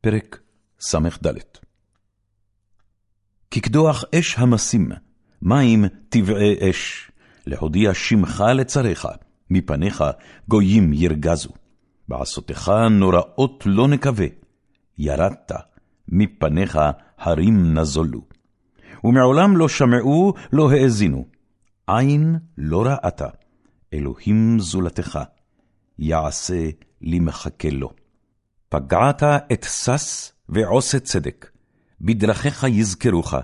פרק ס"ד כקדוח אש המסים, מים טבעי אש, להודיע שמך לצריך, מפניך גויים ירגזו. בעשותך נוראות לא נקווה, ירדת, מפניך הרים נזולו. ומעולם לא שמעו, לא האזינו, עין לא ראתה, אלוהים זולתך, יעשה למחכה לו. פגעת את שש ועושה צדק, בדרכיך יזכרוך,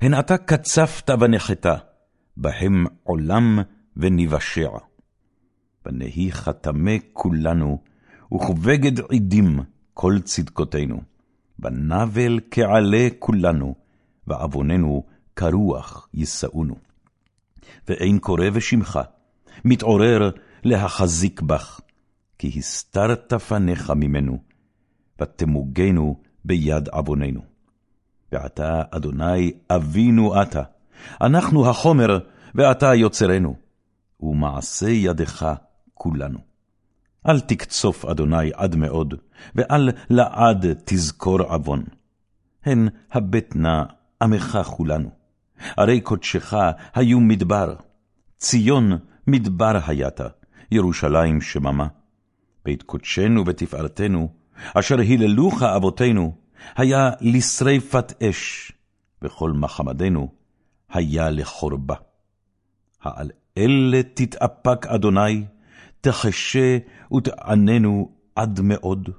הן אתה קצפת ונחתה, בהם עולם ונבשע. ונהי חתמי כולנו, וכבגד עדים כל צדקותינו. בנבל כעלה כולנו, ועווננו כרוח יישאונו. ואין קורא בשמך, מתעורר להחזיק בך, כי הסתרת פניך ממנו, ותמוגנו ביד עווננו. ועתה, אדוני, אבינו אתה, אנחנו החומר, ואתה יוצרנו, ומעשה ידך כולנו. אל תקצוף, אדוני, עד מאוד, ואל לעד תזכור עוון. הן הבט נא עמך כולנו. הרי קודשך היו מדבר, ציון מדבר היית, ירושלים שממה. בית קודשנו ותפארתנו, אשר היללוך אבותינו, היה לשרפת אש, וכל מחמדנו היה לחורבה. העל אלה תתאפק, אדוני, תחשה ותעננו עד מאוד.